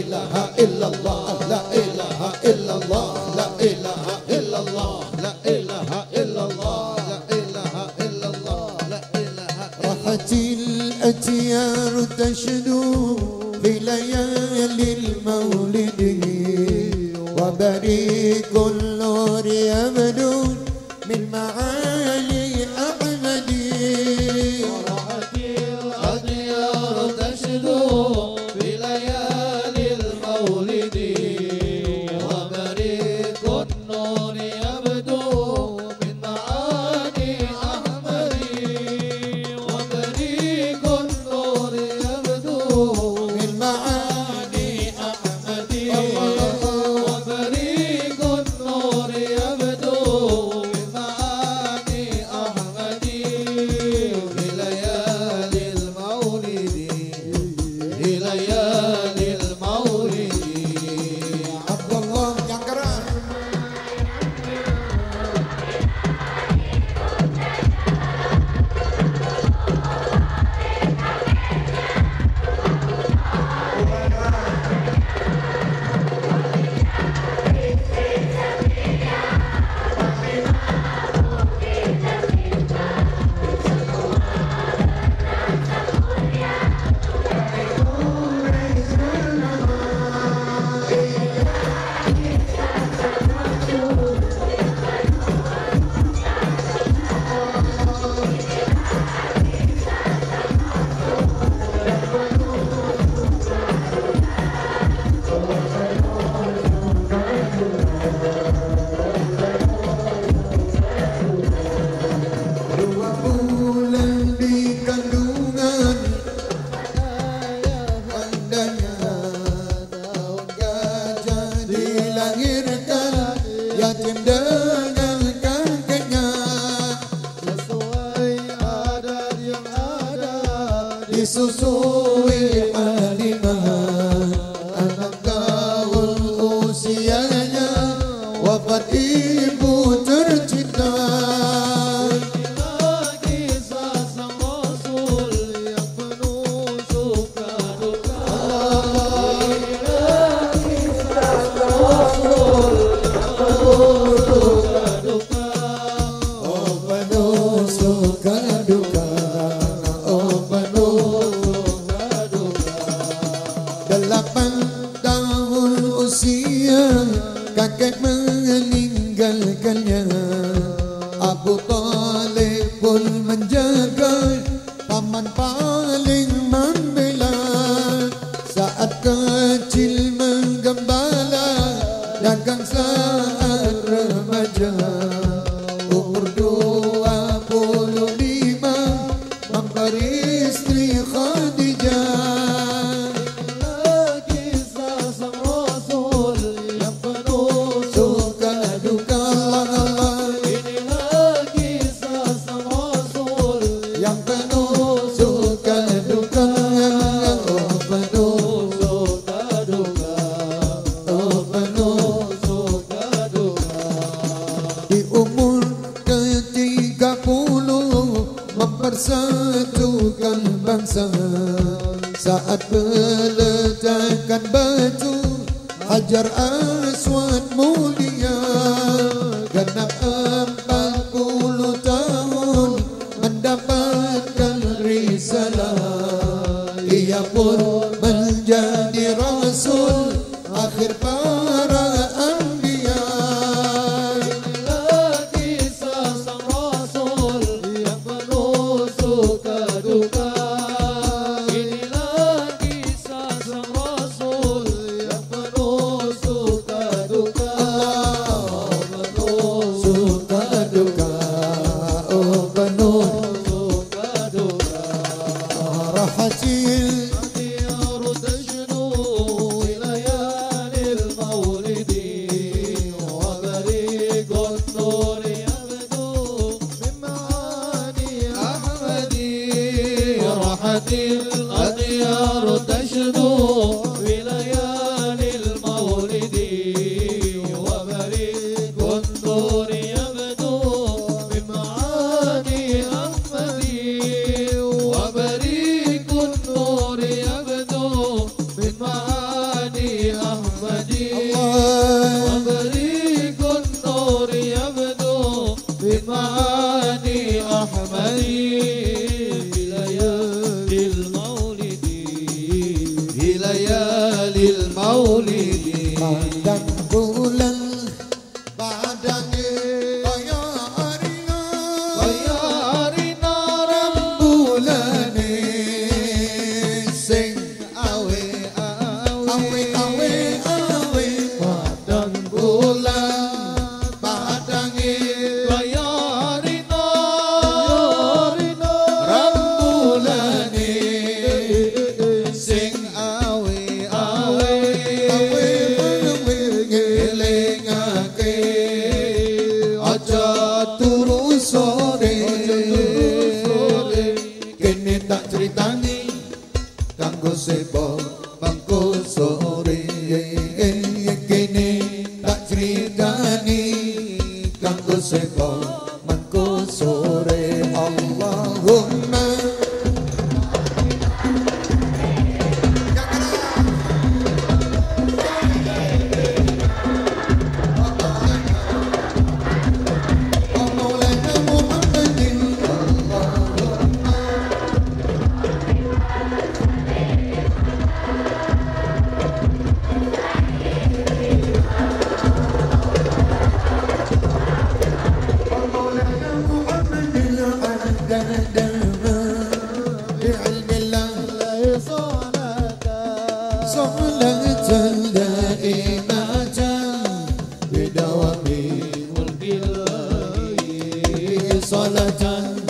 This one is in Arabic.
إله إلا الله لا إله إلا الله لا إله إلا الله لا إله إلا الله لا إله إلا الله لا إله راحت الأتيار تشدو في ليالي المولد وبريق النور يبدو من معاني kakek meninggalkannya. Abu Talib pun menjadi meletakkan batu Hajar Aswad mulia. Genap empat puluh tahun Mendapatkan risalah. Ia pun menjadi rasul Akhir pahala راحتي. الخيار سجن ليالي المولد وبريق النور يبدو من معاني بمعاني أحمدي بليالي المولد. بليالي المولد. Ramadan